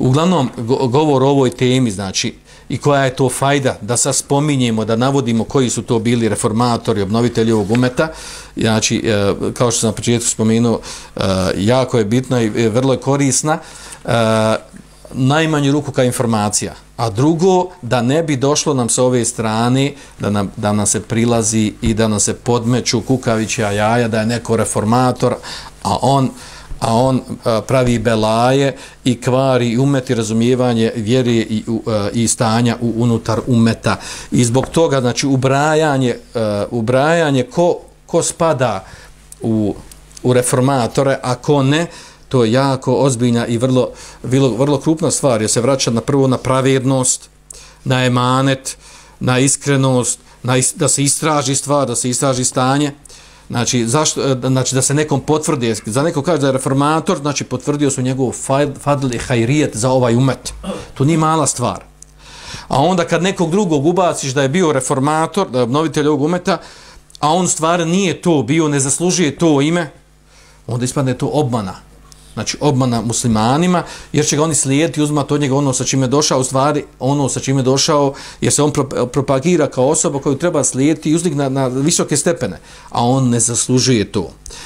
uglavnom govor o ovoj temi znači i koja je to fajda da sad spominjemo, da navodimo koji su to bili reformatori, obnovitelji ovog umeta, znači, e, kao što sam na početku spomenuo, e, jako je bitna i e, vrlo je korisna, najmanju ruku kao informacija, a drugo, da ne bi došlo nam sa ove strane, da nam, da nam se prilazi i da nam se podmeću kukavića jaja, da je neko reformator, a on a on a, pravi belaje i kvari i umeti razumijevanje vjere i, u, a, i stanja u, unutar umeta. I zbog toga, znači, ubrajanje, a, ubrajanje ko, ko spada u, u reformatore, a ko ne, to je jako ozbiljna i vrlo, vrlo, vrlo krupna stvar, jer se vraća na prvo na pravednost, na emanet, na iskrenost, na is, da se istraži stvar, da se istraži stanje, Znači, zašto, e, znači da se nekom potvrdi, za neko kaže da je reformator, znači potvrdio su njegov fadl i hajrijet za ovaj umet. To nije mala stvar. A onda kad nekog drugog ubaciš da je bio reformator, da je obnovitelj ovog umeta, a on stvar nije to bio, ne zaslužuje to ime, onda ispadne to obmana znači obmana muslimanima, jer će ga oni slijediti, uzmati od njega ono sa čime je došao, u stvari ono sa čime je došao, jer se on propagira kao osoba koju treba slijediti i uzdik na, na visoke stepene, a on ne zaslužuje to.